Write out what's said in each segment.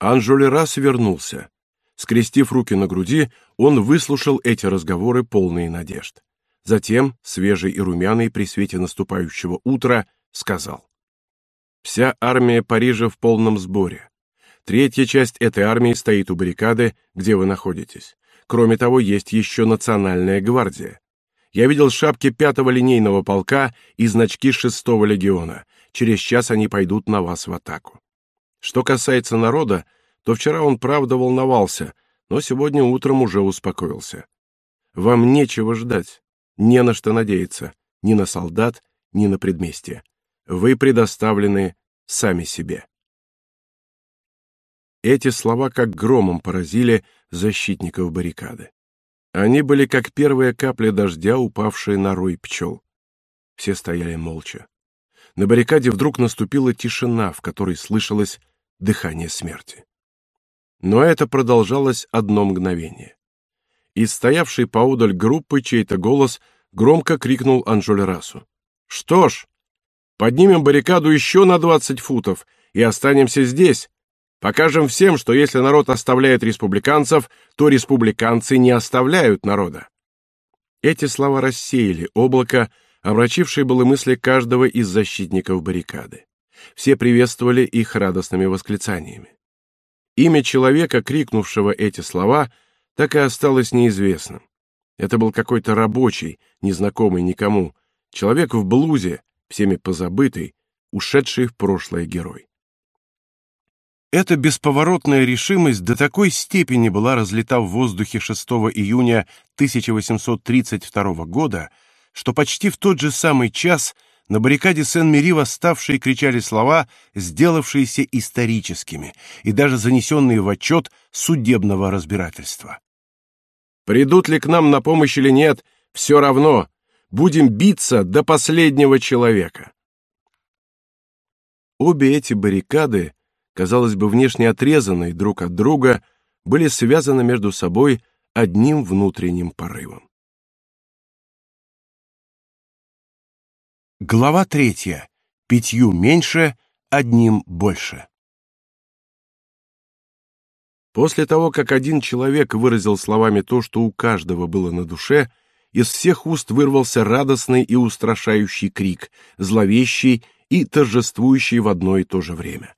Анжолерас вернулся. Скрестив руки на груди, он выслушал эти разговоры, полные надежд. Затем, свежий и румяный при свете наступающего утра, сказал. «Вся армия Парижа в полном сборе. Третья часть этой армии стоит у баррикады, где вы находитесь. Кроме того, есть еще Национальная гвардия. Я видел шапки пятого линейного полка и значки шестого легиона. Через час они пойдут на вас в атаку. Что касается народа, то вчера он правда волновался, но сегодня утром уже успокоился. Вам нечего ждать, не на что надеяться, ни на солдат, ни на предместье. Вы предоставлены сами себе. Эти слова как громом поразили защитников баррикады. Они были как первые капли дождя, упавшие на рой пчел. Все стояли молча. На баррикаде вдруг наступила тишина, в которой слышалось дыхание смерти. Но это продолжалось одно мгновение. Из стоявшей поодаль группы чей-то голос громко крикнул Анжолерасу. «Что ж, поднимем баррикаду еще на двадцать футов и останемся здесь. Покажем всем, что если народ оставляет республиканцев, то республиканцы не оставляют народа». Эти слова рассеяли облако, омрачившее было мысли каждого из защитников баррикады. Все приветствовали их радостными восклицаниями. Имя человека, крикнувшего эти слова, так и осталось неизвестным. Это был какой-то рабочий, незнакомый никому, человек в блузе, всеми позабытый, ушедший в прошлое герой. Эта бесповоротная решимость до такой степени была разлита в воздухе 6 июня 1832 года, что почти в тот же самый час – на баррикаде Сен-Мери восставшие кричали слова, сделавшиеся историческими и даже занесенные в отчет судебного разбирательства. «Придут ли к нам на помощь или нет, все равно. Будем биться до последнего человека». Обе эти баррикады, казалось бы, внешне отрезанные друг от друга, были связаны между собой одним внутренним порывом. Глава третья. Пятью меньше, одним больше. После того, как один человек выразил словами то, что у каждого было на душе, из всех уст вырвался радостный и устрашающий крик, зловещий и торжествующий в одно и то же время.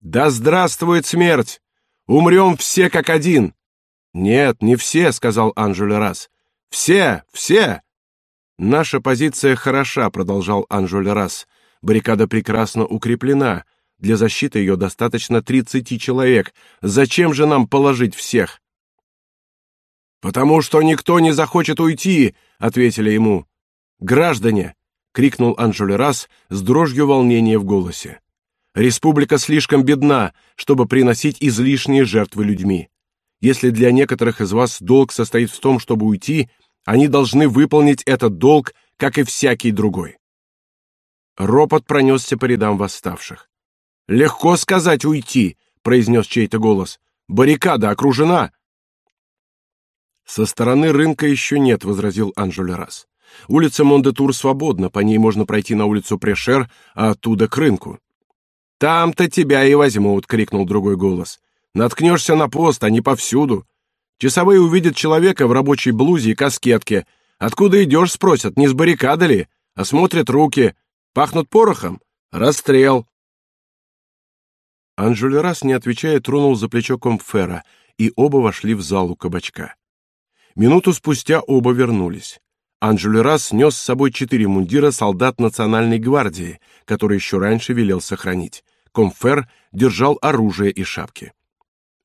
«Да здравствует смерть! Умрем все как один!» «Нет, не все», — сказал Анжеле раз. «Все, все!» «Наша позиция хороша», — продолжал Анжоль Расс. «Баррикада прекрасно укреплена. Для защиты ее достаточно 30 человек. Зачем же нам положить всех?» «Потому что никто не захочет уйти», — ответили ему. «Граждане!» — крикнул Анжоль Расс с дрожью волнения в голосе. «Республика слишком бедна, чтобы приносить излишние жертвы людьми. Если для некоторых из вас долг состоит в том, чтобы уйти, они должны выполнить этот долг, как и всякий другой. Ропот пронесся по рядам восставших. «Легко сказать уйти», — произнес чей-то голос. «Баррикада окружена». «Со стороны рынка еще нет», — возразил Анжелерас. «Улица Мондетур свободна, по ней можно пройти на улицу Прешер, а оттуда к рынку». «Там-то тебя и возьмут», — крикнул другой голос. «Наткнешься на пост, они повсюду. Часовые увидят человека в рабочей блузе и каскетке. Откуда идешь, спросят, не с баррикады ли? Осмотрят руки. Пахнут порохом? Расстрел. Анжелерас, не отвечая, тронул за плечо Комфера, и оба вошли в залу кабачка. Минуту спустя оба вернулись. Анжелерас нес с собой четыре мундира солдат Национальной гвардии, которые еще раньше велел сохранить. Комфер держал оружие и шапки.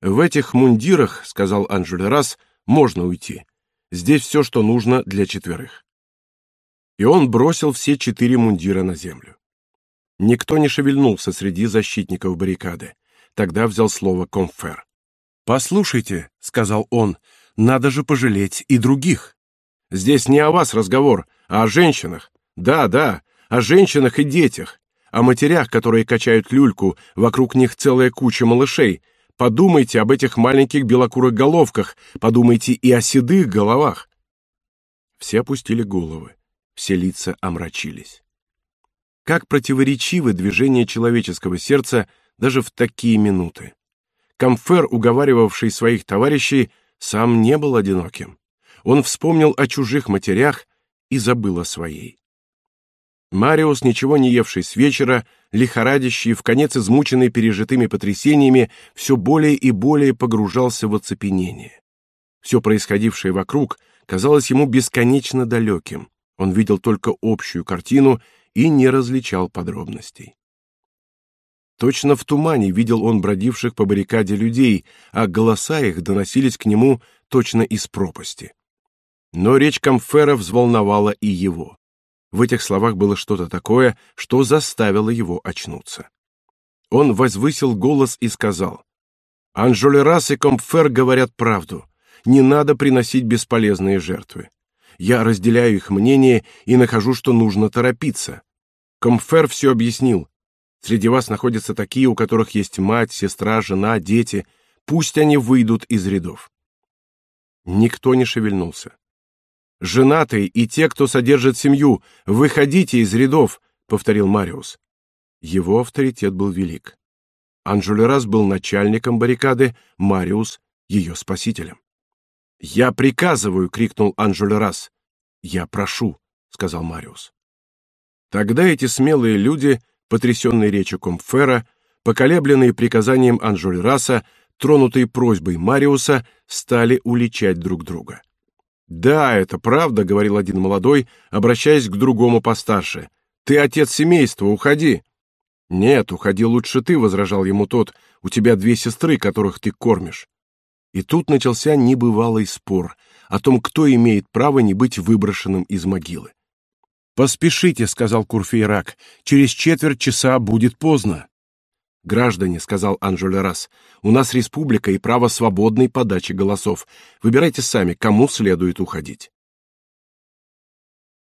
В этих мундирах, сказал Анжель раз, можно уйти. Здесь все, что нужно для четверых. И он бросил все четыре мундира на землю. Никто не шевельнулся среди защитников баррикады. Тогда взял слово Комфер. «Послушайте», — сказал он, — «надо же пожалеть и других. Здесь не о вас разговор, а о женщинах. Да, да, о женщинах и детях, о матерях, которые качают люльку, вокруг них целая куча малышей, Подумайте об этих маленьких белокурых головках, подумайте и о седых головах. Все опустили головы, все лица омрачились. Как противоречивы движения человеческого сердца даже в такие минуты. Камфер, уговаривавший своих товарищей, сам не был одиноким. Он вспомнил о чужих матерях и забыл о своей. Мариус, ничего не евший с вечера, лихорадящий, в конец измученный пережитыми потрясениями, все более и более погружался в оцепенение. Все происходившее вокруг казалось ему бесконечно далеким. Он видел только общую картину и не различал подробностей. Точно в тумане видел он бродивших по баррикаде людей, а голоса их доносились к нему точно из пропасти. Но речь Камфера взволновала и его. В этих словах было что-то такое, что заставило его очнуться. Он возвысил голос и сказал: "Анжолерас и Комфер говорят правду. Не надо приносить бесполезные жертвы. Я разделяю их мнение и нахожу, что нужно торопиться. Комфер все объяснил. Среди вас находятся такие, у которых есть мать, сестра, жена, дети. Пусть они выйдут из рядов. Никто не шевельнулся. Женатые и те, кто содержит семью, выходите из рядов, повторил Мариус. Его авторитет был велик. Анжулерас был начальником баррикады, Мариус ее спасителем. Я приказываю, крикнул Анжулерас. Я прошу, сказал Мариус. Тогда эти смелые люди потрясенные речью Комфера, поколебленные приказанием Анжольраса, тронутые просьбой Мариуса, стали уличать друг друга. «Да, это правда», — говорил один молодой, обращаясь к другому постарше. «Ты отец семейства, уходи». «Нет, уходи лучше ты», — возражал ему тот. «У тебя две сестры, которых ты кормишь». И тут начался небывалый спор о том, кто имеет право не быть выброшенным из могилы. Поспешите, сказал Курфейрак. Через четверть часа будет поздно. Граждане, сказал Анжолерас, у нас республика и право свободной подачи голосов. Выбирайте сами, кому следует уходить.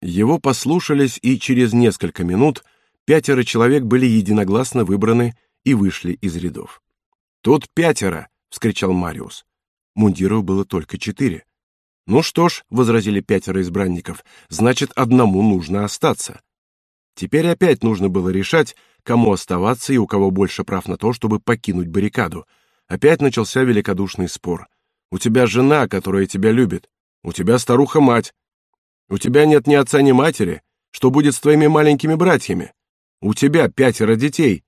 Его послушались, и через несколько минут пятеро человек были единогласно выбраны и вышли из рядов. Тут пятеро, вскричал Мариус. Мундиров было только четыре. Ну что ж, возразили пятеро избранников, значит, одному нужно остаться. Теперь опять нужно было решать, кому оставаться и у кого больше прав на то, чтобы покинуть баррикаду. Опять начался великодушный спор. У тебя жена, которая тебя любит. У тебя старуха-мать. У тебя нет ни отца, ни матери. Что будет с твоими маленькими братьями? У тебя пятеро детей.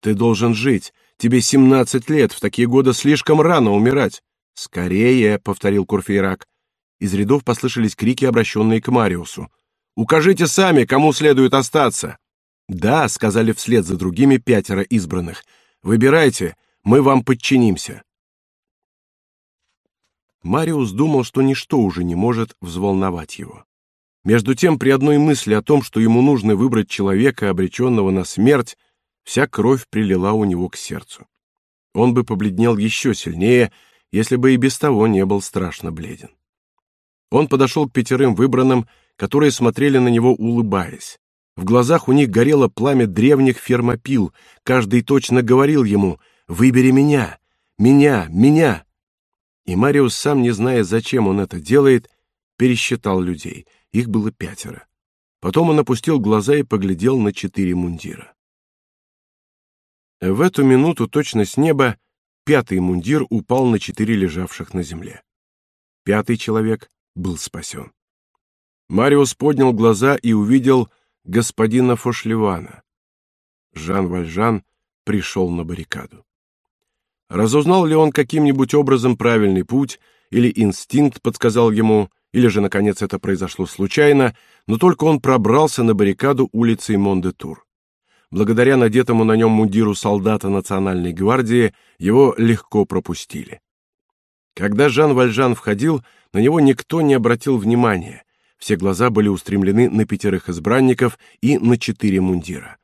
Ты должен жить. Тебе семнадцать лет, в такие годы слишком рано умирать. Скорее, повторил Курфейрак. Из рядов послышались крики, обращенные к Мариусу. «Укажите сами, кому следует остаться!» «Да», — сказали вслед за другими пятеро избранных. «Выбирайте, мы вам подчинимся». Мариус думал, что ничто уже не может взволновать его. Между тем, при одной мысли о том, что ему нужно выбрать человека, обреченного на смерть, вся кровь прилила у него к сердцу. Он бы побледнел еще сильнее, если бы и без того не был страшно бледен. Он подошел к пятерым выбранным, которые смотрели на него, улыбаясь. В глазах у них горело пламя древних фермопил. Каждый точно говорил ему: "Выбери меня, меня, меня". И Мариус, сам не зная, зачем он это делает, пересчитал людей. Их было пятеро. Потом он опустил глаза и поглядел на четыре мундира. В эту минуту точно с неба пятый мундир упал на четыре лежавших на земле. Пятый человек был спасен. Мариус поднял глаза и увидел господина Фошлевана. Жан Вальжан пришел на баррикаду. Разузнал ли он каким-нибудь образом правильный путь, или инстинкт подсказал ему, или же, наконец, это произошло случайно, но только он пробрался на баррикаду улицей Мондетур. Благодаря надетому на нем мундиру солдата национальной гвардии его легко пропустили. Когда Жан Вальжан входил, на него никто не обратил внимания. Все глаза были устремлены на пятерых избранников и на четыре мундира.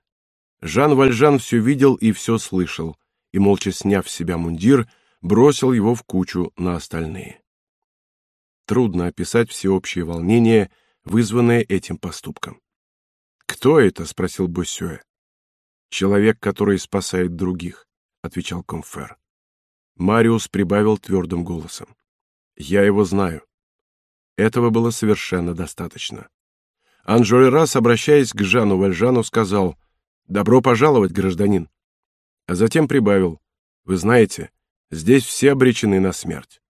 Жан Вальжан все видел и все слышал, и молча сняв с себя мундир, бросил его в кучу на остальные. Трудно описать всеобщее волнение, вызванное этим поступком. Кто это? спросил Боссюэ. Человек, который спасает других, отвечал Комфер. Мариус прибавил твердым голосом. Я его знаю. Этого было совершенно достаточно. Анжолерас, обращаясь к Жану Вальжану, сказал: "Добро пожаловать, гражданин". А затем прибавил: "Вы знаете, Здесь все обречены на смерть.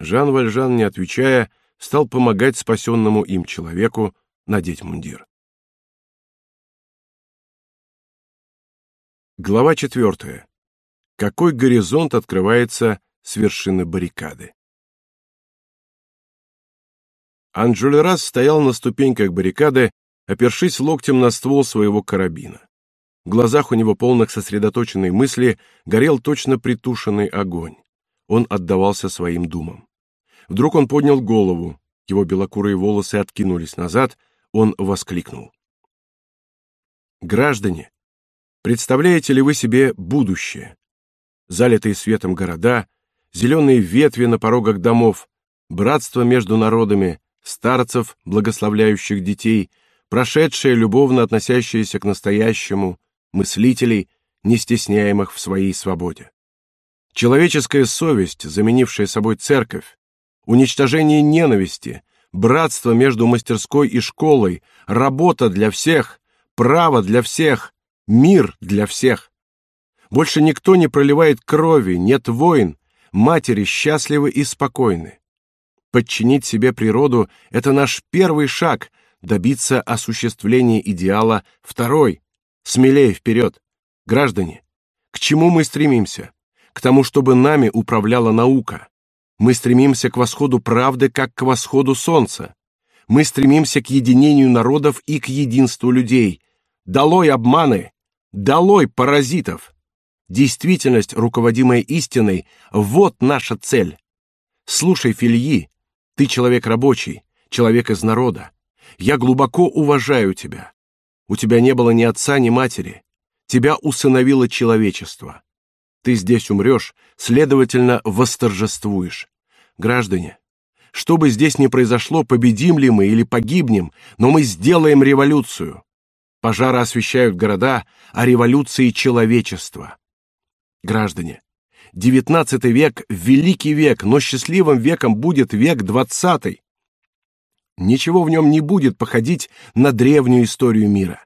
Жан Вальжан, не отвечая, стал помогать спасенному им человеку надеть мундир. Глава четвертая. Какой горизонт открывается с вершины баррикады? Анжулерас стоял на ступеньках баррикады, опершись локтем на ствол своего карабина. В глазах у него полных сосредоточенной мысли горел точно притушенный огонь. Он отдавался своим думам. Вдруг он поднял голову, его белокурые волосы откинулись назад, он воскликнул. «Граждане, представляете ли вы себе будущее? Залитые светом города, зеленые ветви на порогах домов, братство между народами, старцев, благословляющих детей, прошедшее, любовно относящееся к настоящему, мыслителей, не стесняемых в своей свободе. Человеческая совесть, заменившая собой церковь, уничтожение ненависти, братство между мастерской и школой, работа для всех, право для всех, мир для всех. Больше никто не проливает крови, нет войн, матери счастливы и спокойны. Подчинить себе природу — это наш первый шаг, добиться осуществления идеала — второй. Смелее вперед! Граждане, к чему мы стремимся? К тому, чтобы нами управляла наука. Мы стремимся к восходу правды, как к восходу солнца. Мы стремимся к единению народов и к единству людей. Долой обманы! Долой паразитов! Действительность, руководимая истиной, вот наша цель. Слушай, Фильи, ты человек рабочий, человек из народа. Я глубоко уважаю тебя. У тебя не было ни отца, ни матери. Тебя усыновило человечество. Ты здесь умрешь, следовательно, восторжествуешь. Граждане, что бы здесь ни произошло, победим ли мы или погибнем, но мы сделаем революцию. Пожары освещают города, а революции человечество. Граждане, девятнадцатый век великий век, но счастливым веком будет век двадцатый. Ничего в нем не будет походить на древнюю историю мира.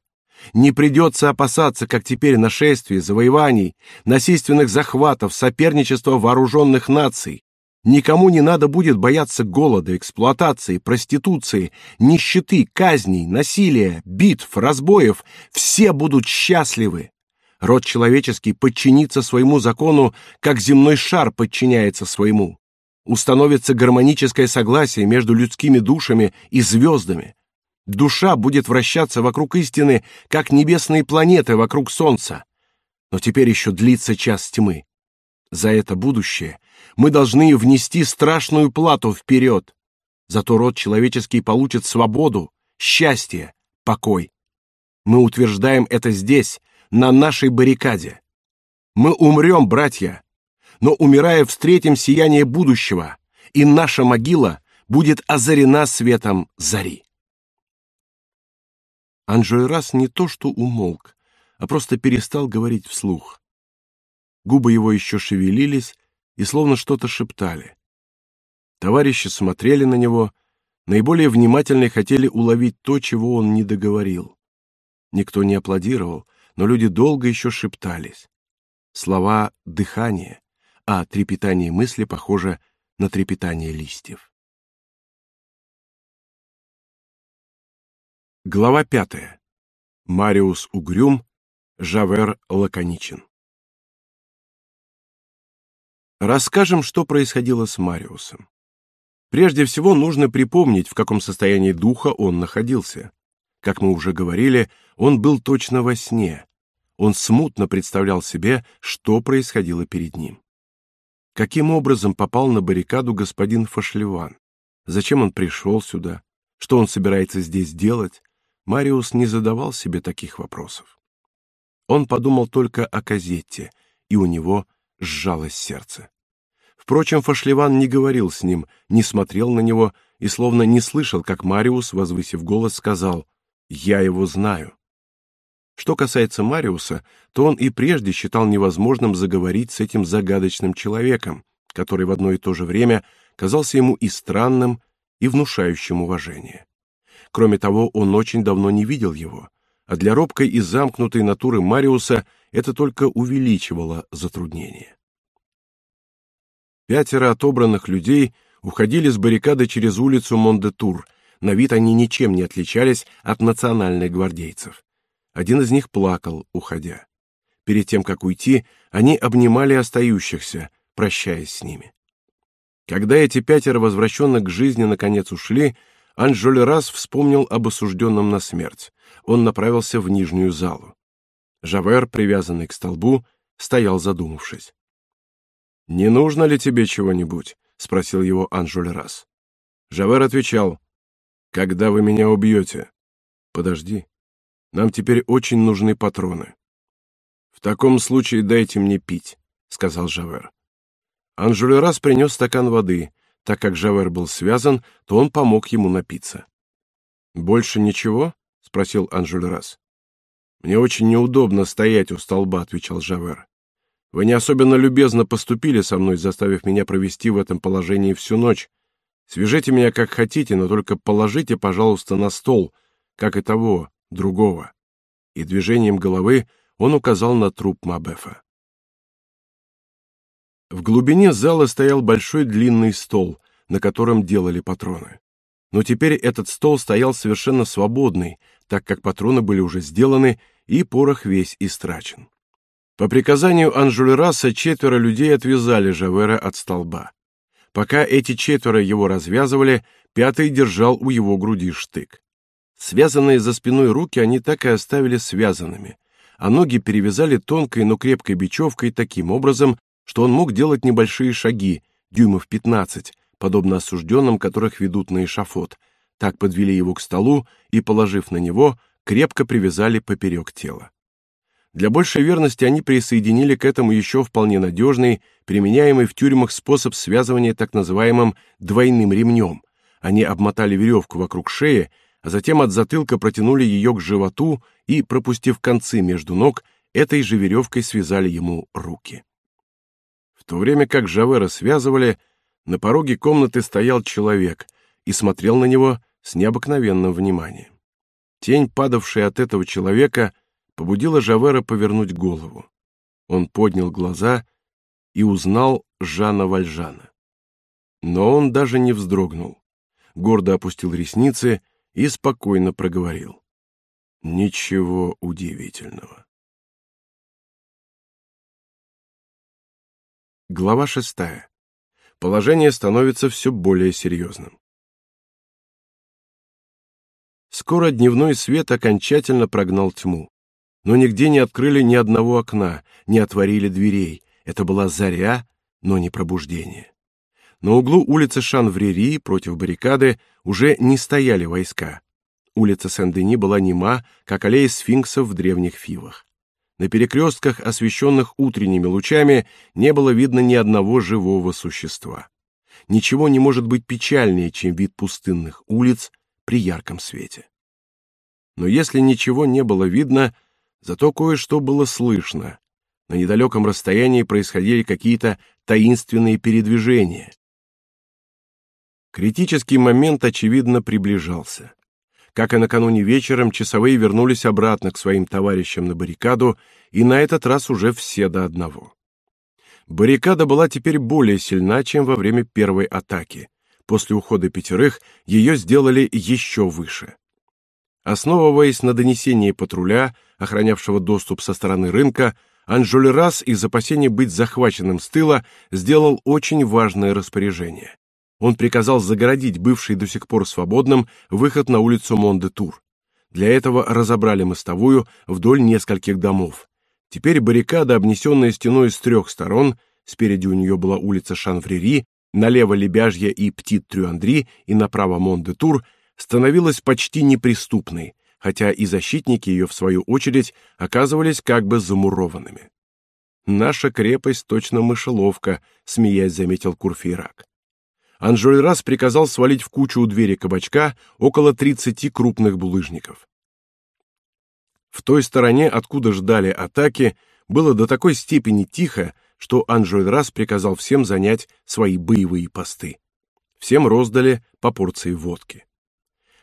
Не придется опасаться, как теперь, нашествий, завоеваний, насильственных захватов, соперничества вооруженных наций. Никому не надо будет бояться голода, эксплуатации, проституции, нищеты, казней, насилия, битв, разбоев. Все будут счастливы. Род человеческий подчинится своему закону, как земной шар подчиняется своему. Установится гармоническое согласие между людскими душами и звездами. Душа будет вращаться вокруг истины, как небесные планеты вокруг солнца. Но теперь еще длится час тьмы. За это будущее мы должны внести страшную плату вперед. Зато род человеческий получит свободу, счастье, покой. Мы утверждаем это здесь, на нашей баррикаде. Мы умрем, братья, но умирая встретим сияние будущего, и наша могила будет озарена светом зари. Анжойрас не то что умолк, а просто перестал говорить вслух. Губы его еще шевелились и словно что-то шептали. Товарищи смотрели на него, наиболее внимательно хотели уловить то, чего он не договорил. Никто не аплодировал, но люди долго еще шептались. Слова дыхание, а трепетание мысли похоже на трепетание листьев. Глава пятая. Мариус угрюм, Жавер лаконичен. Расскажем, что происходило с Мариусом. Прежде всего нужно припомнить, в каком состоянии духа он находился. Как мы уже говорили, он был точно во сне. Он смутно представлял себе, что происходило перед ним. Каким образом попал на баррикаду господин Фашлеван? Зачем он пришел сюда? Что он собирается здесь делать? Мариус не задавал себе таких вопросов. Он подумал только о Казетте, и у него сжалось сердце. Впрочем, Фашлеван не говорил с ним, не смотрел на него и словно не слышал, как Мариус, возвысив голос, сказал я его знаю. Что касается Мариуса, то он и прежде считал невозможным заговорить с этим загадочным человеком, который в одно и то же время казался ему и странным, и внушающим уважение. Кроме того, он очень давно не видел его, а для робкой и замкнутой натуры Мариуса это только увеличивало затруднение. Пятеро отобранных людей уходили с баррикады через улицу Мондетур. На вид они ничем не отличались от национальных гвардейцев. Один из них плакал, уходя. Перед тем, как уйти, они обнимали остающихся, прощаясь с ними. Когда эти пятеро возвращенных к жизни наконец ушли, Анжолерас вспомнил об осужденном на смерть. Он направился в нижнюю залу. Жавер, привязанный к столбу, стоял задумавшись. «Не нужно ли тебе чего-нибудь?» — спросил его Анжолерас. Жавер отвечал, «Когда вы меня убьете?» «Подожди. Нам теперь очень нужны патроны». «В таком случае дайте мне пить», — сказал Жавер. Анжолерас принес стакан воды. Так как Жавер был связан, то он помог ему напиться. «Больше ничего?» — спросил Анжолерас. «Мне очень неудобно стоять у столба», — отвечал Жавер. «Вы не особенно любезно поступили со мной, заставив меня провести в этом положении всю ночь. Свяжите меня как хотите, но только положите, пожалуйста, на стол, как и того, другого». И движением головы он указал на труп Мабефа. В глубине зала стоял большой длинный стол, на котором делали патроны. Но теперь этот стол стоял совершенно свободный, так как патроны были уже сделаны и порох весь истрачен. По приказанию Анжулераса четверо людей отвязали Жавера от столба. Пока эти четверо его развязывали, пятый держал у его груди штык. Связанные за спиной руки они так и оставили связанными, а ноги перевязали тонкой, но крепкой бечевкой таким образом, что он мог делать небольшие шаги, дюймов 15, подобно осужденным, которых ведут на эшафот. Так подвели его к столу и, положив на него, крепко привязали поперек тела. Для большей верности они присоединили к этому еще вполне надежный, применяемый в тюрьмах способ связывания так называемым двойным ремнем. Они обмотали веревку вокруг шеи, а затем от затылка протянули ее к животу и, пропустив концы между ног, этой же веревкой связали ему руки. В то время как Жавера связывали, на пороге комнаты стоял человек и смотрел на него с необыкновенным вниманием. Тень, падавшая от этого человека, побудила Жавера повернуть голову. Он поднял глаза и узнал Жана Вальжана. Но он даже не вздрогнул, гордо опустил ресницы и спокойно проговорил. Ничего удивительного. Глава шестая. Положение становится все более серьезным. Скоро дневной свет окончательно прогнал тьму. Но нигде не открыли ни одного окна, не отворили дверей. Это была заря, но не пробуждение. На углу улицы Шанврери против баррикады уже не стояли войска. Улица Сен-Дени была нема, как аллея сфинксов в древних фивах. На перекрестках, освещенных утренними лучами, не было видно ни одного живого существа. Ничего не может быть печальнее, чем вид пустынных улиц при ярком свете. Но если ничего не было видно, зато кое-что было слышно. На недалеком расстоянии происходили какие-то таинственные передвижения. Критический момент, очевидно, приближался. Как и накануне вечером, часовые вернулись обратно к своим товарищам на баррикаду, и на этот раз уже все до одного. Баррикада была теперь более сильна, чем во время первой атаки. После ухода пятерых ее сделали еще выше. Основываясь на донесении патруля, охранявшего доступ со стороны рынка, Анжольрас из опасения быть захваченным с тыла сделал очень важное распоряжение. Он приказал загородить бывший до сих пор свободным выход на улицу Мондетур. Для этого разобрали мостовую вдоль нескольких домов. Теперь баррикада, обнесенная стеной с трех сторон, спереди у нее была улица Шанврери, налево Лебяжья и Птит-Трюандери и направо Мондетур, становилась почти неприступной, хотя и защитники ее, в свою очередь, оказывались как бы замурованными. «Наша крепость точно мышеловка», — смеясь заметил Курфейрак. Анжольрас приказал свалить в кучу у двери кабачка около тридцати крупных булыжников. В той стороне, откуда ждали атаки, было до такой степени тихо, что Анжольрас приказал всем занять свои боевые посты. Всем роздали по порции водки.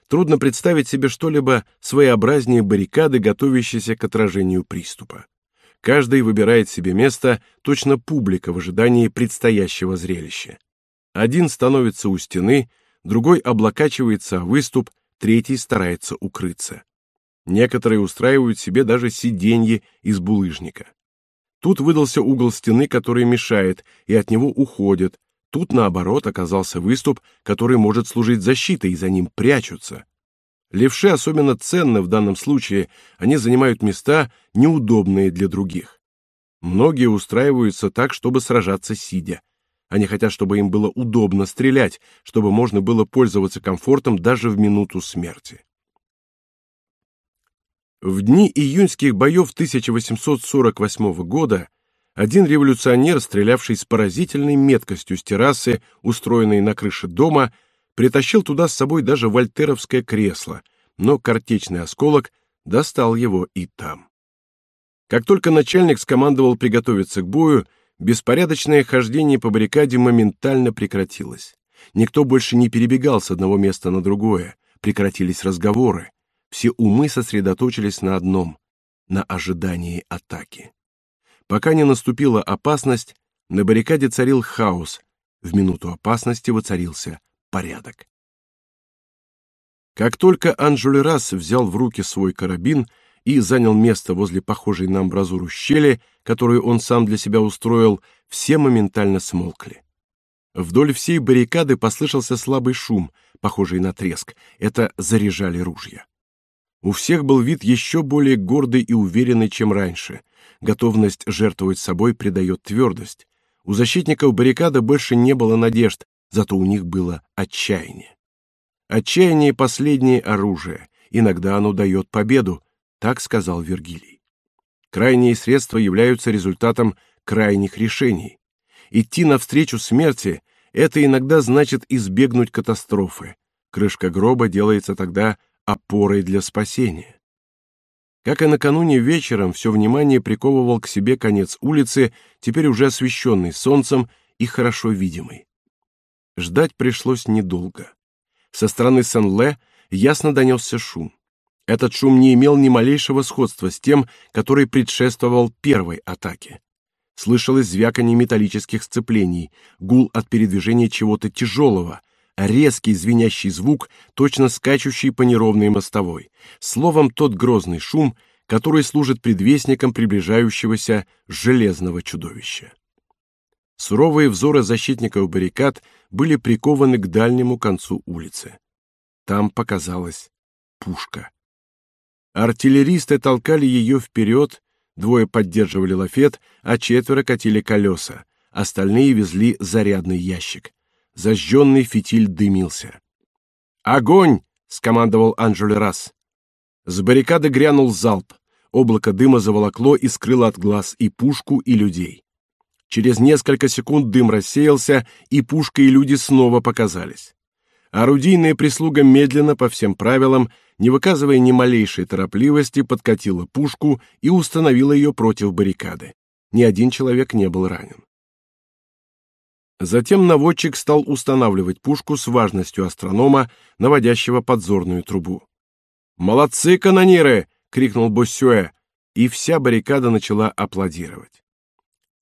Трудно представить себе что-либо своеобразнее баррикады, готовящейся к отражению приступа. каждый выбирает себе место, точно публика в ожидании предстоящего зрелища. Один становится у стены, другой облокачивается о выступ, третий старается укрыться. Некоторые устраивают себе даже сиденье из булыжника. Тут выдался угол стены, который мешает, и от него уходят. Тут, наоборот, оказался выступ, который может служить защитой, и за ним прячутся. Левши особенно ценны в данном случае, они занимают места, неудобные для других. Многие устраиваются так, чтобы сражаться сидя. Они хотят, чтобы им было удобно стрелять, чтобы можно было пользоваться комфортом даже в минуту смерти. В дни июньских боев 1848 года один революционер, стрелявший с поразительной меткостью с террасы, устроенной на крыше дома, притащил туда с собой даже вольтеровское кресло, но картечный осколок достал его и там. Как только начальник скомандовал приготовиться к бою, беспорядочное хождение по баррикаде моментально прекратилось. Никто больше не перебегал с одного места на другое, прекратились разговоры. Все умы сосредоточились на одном на ожидании атаки. Пока не наступила опасность, на баррикаде царил хаос. В минуту опасности воцарился порядок. Как только Анжулерас взял в руки свой карабин и занял место возле похожей на амбразуру щели, которую он сам для себя устроил, все моментально смолкли. Вдоль всей баррикады послышался слабый шум, похожий на треск. Это заряжали ружья. У всех был вид еще более гордый и уверенный, чем раньше. Готовность жертвовать собой придает твердость. У защитников баррикады больше не было надежд, зато у них было отчаяние. Отчаяние — последнее оружие, иногда оно дает победу, так сказал Вергилий. Крайние средства являются результатом крайних решений. Идти навстречу смерти — это иногда значит избегнуть катастрофы. Крышка гроба делается тогда опорой для спасения. Как и накануне вечером, все внимание приковывал к себе конец улицы, теперь уже освещенный солнцем и хорошо видимый. Ждать пришлось недолго. Со стороны Сен-Ле ясно донесся шум. Этот шум не имел ни малейшего сходства с тем, который предшествовал первой атаке. Слышалось звяканье металлических сцеплений, гул от передвижения чего-то тяжелого, резкий звенящий звук, точно скачущий по неровной мостовой. Словом, тот грозный шум, который служит предвестником приближающегося железного чудовища. Суровые взоры защитников баррикад были прикованы к дальнему концу улицы. Там показалась пушка. Артиллеристы толкали ее вперед, двое поддерживали лафет, а четверо катили колеса, остальные везли зарядный ящик. Зажженный фитиль дымился. «Огонь!» — скомандовал Анжель Расс. С баррикады грянул залп. Облако дыма заволокло и скрыло от глаз и пушку, и людей. Через несколько секунд дым рассеялся, и пушка и люди снова показались. Орудийная прислуга медленно, по всем правилам, не выказывая ни малейшей торопливости, подкатила пушку и установила ее против баррикады. Ни один человек не был ранен. Затем наводчик стал устанавливать пушку с важностью астронома, наводящего подзорную трубу. «Молодцы, канониры!» — крикнул Боссюэ, и вся баррикада начала аплодировать.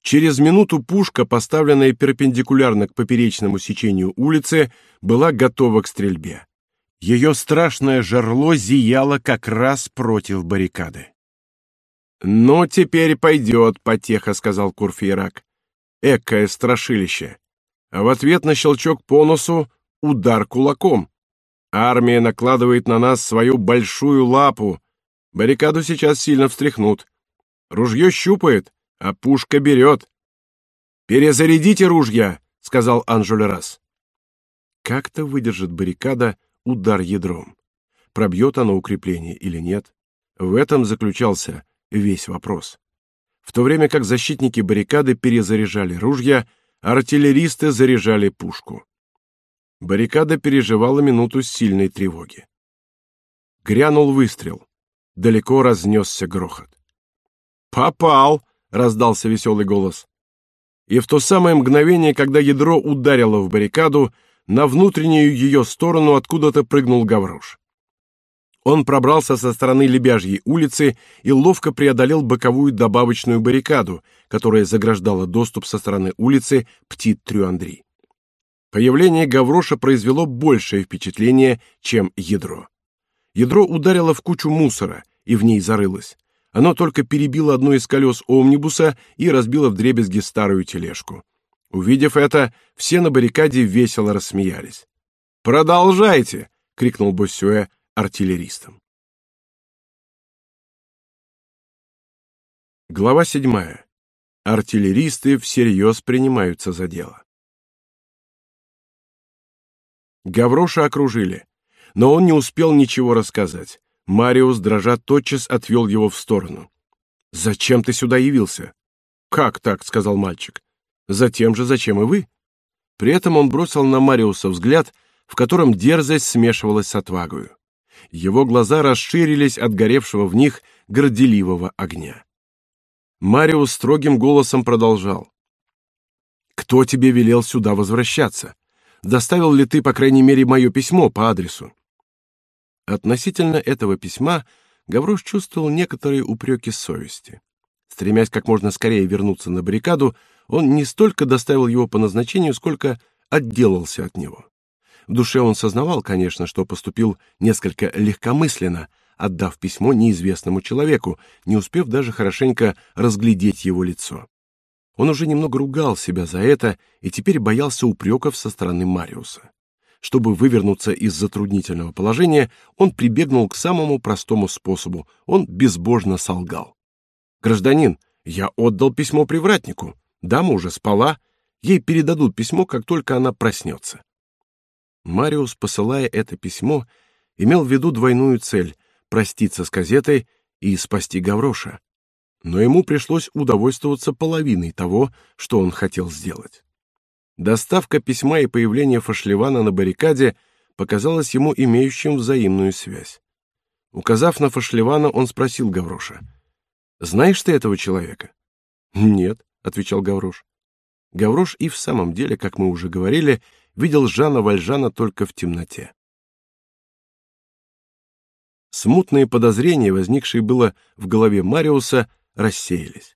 Через минуту пушка, поставленная перпендикулярно к поперечному сечению улицы, была готова к стрельбе. Ее страшное жерло зияло как раз против баррикады. «Ну, теперь пойдет, потеха», — сказал Курфейрак. «Экое страшилище!» А в ответ на щелчок по носу — удар кулаком. Армия накладывает на нас свою большую лапу. Баррикаду сейчас сильно встряхнут. Ружье щупает, а пушка берет. «Перезарядите ружья!» — сказал Анжелерас. Как-то выдержит баррикада удар ядром. Пробьет оно укрепление или нет? В этом заключался весь вопрос. В то время как защитники баррикады перезаряжали ружья, артиллеристы заряжали пушку. Баррикада переживала минуту сильной тревоги. Грянул выстрел. Далеко разнесся грохот. «Попал!» — раздался веселый голос. И в то самое мгновение, когда ядро ударило в баррикаду, на внутреннюю ее сторону откуда-то прыгнул Гаврош. Он пробрался со стороны Лебяжьей улицы и ловко преодолел боковую добавочную баррикаду, которая заграждала доступ со стороны улицы Птит-Трюандри. Появление Гавроша произвело большее впечатление, чем ядро. Ядро ударило в кучу мусора и в ней зарылось. Оно только перебило одно из колес омнибуса и разбило вдребезги старую тележку. Увидев это, все на баррикаде весело рассмеялись. «Продолжайте!» — крикнул Боссюэ артиллеристам. Глава седьмая. Артиллеристы всерьез принимаются за дело. Гавроша окружили, но он не успел ничего рассказать. Мариус, дрожа, тотчас отвел его в сторону. «Зачем ты сюда явился?» «Как так?» — сказал мальчик. «Затем же, зачем и вы?» При этом он бросил на Мариуса взгляд, в котором дерзость смешивалась с отвагою. Его глаза расширились от горевшего в них горделивого огня. Мариус строгим голосом продолжал. «Кто тебе велел сюда возвращаться? Доставил ли ты, по крайней мере, мое письмо по адресу?» Относительно этого письма Гаврош чувствовал некоторые упреки совести. Стремясь как можно скорее вернуться на баррикаду, он не столько доставил его по назначению, сколько отделался от него. В душе он сознавал, конечно, что поступил несколько легкомысленно, отдав письмо неизвестному человеку, не успев даже хорошенько разглядеть его лицо. Он уже немного ругал себя за это и теперь боялся упреков со стороны Мариуса. Чтобы вывернуться из затруднительного положения, он прибегнул к самому простому способу. Он безбожно солгал. Гражданин, я отдал письмо привратнику. Дама уже спала, ей передадут письмо, как только она проснется. Мариус, посылая это письмо, имел в виду двойную цель проститься с газетой и спасти Гавроша. Но ему пришлось удовольствоваться половиной того, что он хотел сделать. Доставка письма и появление Фашлевана на баррикаде показалось ему имеющим взаимную связь. Указав на Фашлевана, он спросил Гавроша: "Знаешь ты этого человека?" "Нет", отвечал Гаврош. Гаврош и в самом деле, как мы уже говорили, видел Жана Вальжана только в темноте. Смутные подозрения, возникшие было в голове Мариуса, рассеялись.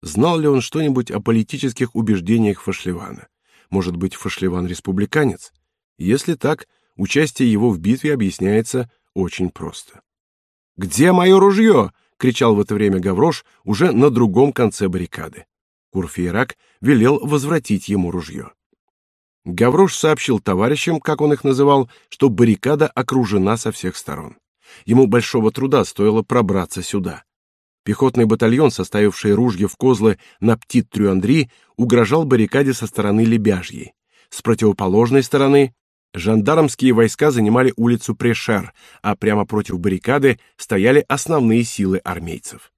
Знал ли он что-нибудь о политических убеждениях Фашлевана? Может быть, Фашлеван республиканец? Если так, участие его в битве объясняется очень просто. «Где мое ружье?» — кричал в это время Гаврош уже на другом конце баррикады. Курфейрак велел возвратить ему ружье. Гаврош сообщил товарищам, как он их называл, что баррикада окружена со всех сторон. Ему большого труда стоило пробраться сюда. Пехотный батальон, составивший ружья в козлы на Птит-Трюандри, угрожал баррикаде со стороны Лебяжьей. С противоположной стороны жандармские войска занимали улицу Прешер, а прямо против баррикады стояли основные силы армейцев.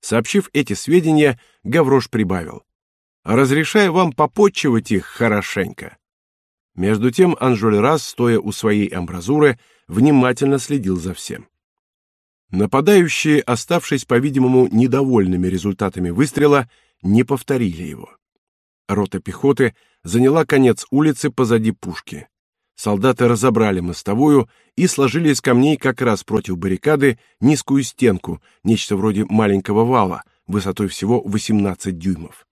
Сообщив эти сведения, Гаврош прибавил: "Разрешаю вам попотчевать их хорошенько". Между тем Анжолерас, стоя у своей амбразуры, внимательно следил за всем. Нападающие, оставшись, по-видимому, недовольными результатами выстрела, не повторили его. Рота пехоты заняла конец улицы позади пушки. Солдаты разобрали мостовую и сложили из камней как раз против баррикады низкую стенку, нечто вроде маленького вала, высотой всего 18 дюймов.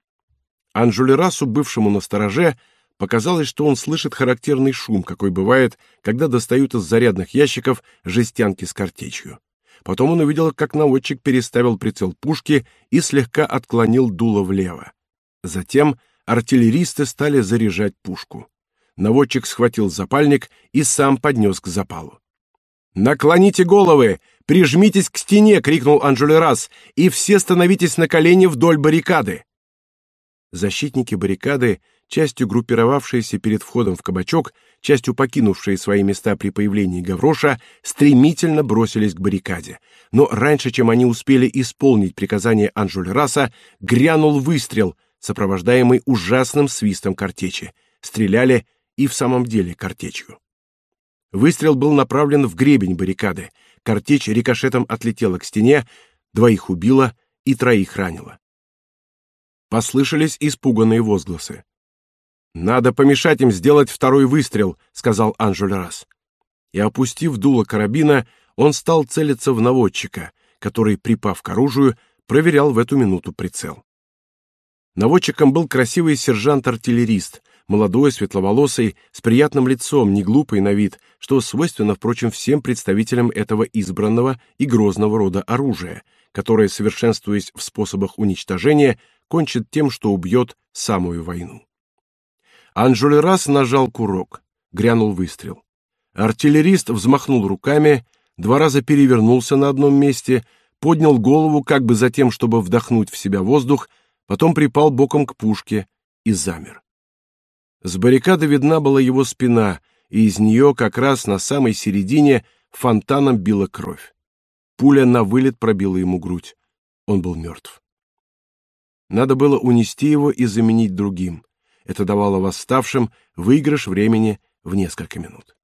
Анжулерасу, бывшему на стороже, показалось, что он слышит характерный шум, какой бывает, когда достают из зарядных ящиков жестянки с картечью. Потом он увидел, как наводчик переставил прицел пушки и слегка отклонил дуло влево. Затем артиллеристы стали заряжать пушку. Наводчик схватил запальник и сам поднес к запалу. «Наклоните головы! Прижмитесь к стене!» — крикнул Анжелерас. «И все становитесь на колени вдоль баррикады!» Защитники баррикады, частью группировавшиеся перед входом в кабачок, частью покинувшие свои места при появлении Гавроша, стремительно бросились к баррикаде. Но раньше, чем они успели исполнить приказание Анжулераса, грянул выстрел, сопровождаемый ужасным свистом картечи. Стреляли и в самом деле картечью. Выстрел был направлен в гребень баррикады. Картечь рикошетом отлетела к стене, двоих убила и троих ранила. Послышались испуганные возгласы. Надо помешать им сделать второй выстрел, сказал Анжель Рас. И опустив дуло карабина, он стал целиться в наводчика, который, припав к оружию, проверял в эту минуту прицел. Наводчиком был красивый сержант-артиллерист, молодой, светловолосый, с приятным лицом, не глупый на вид, что свойственно, впрочем, всем представителям этого избранного и грозного рода оружия, которое, совершенствуясь в способах уничтожения, кончит тем, что убьет самую войну. Анжулерас нажал курок, грянул выстрел. Артиллерист взмахнул руками, два раза перевернулся на одном месте, поднял голову как бы за тем, чтобы вдохнуть в себя воздух, потом припал боком к пушке и замер. С баррикады видна была его спина, и из нее как раз на самой середине фонтаном била кровь. Пуля на вылет пробила ему грудь. Он был мертв. Надо было унести его и заменить другим. Это давало восставшим выигрыш времени в несколько минут.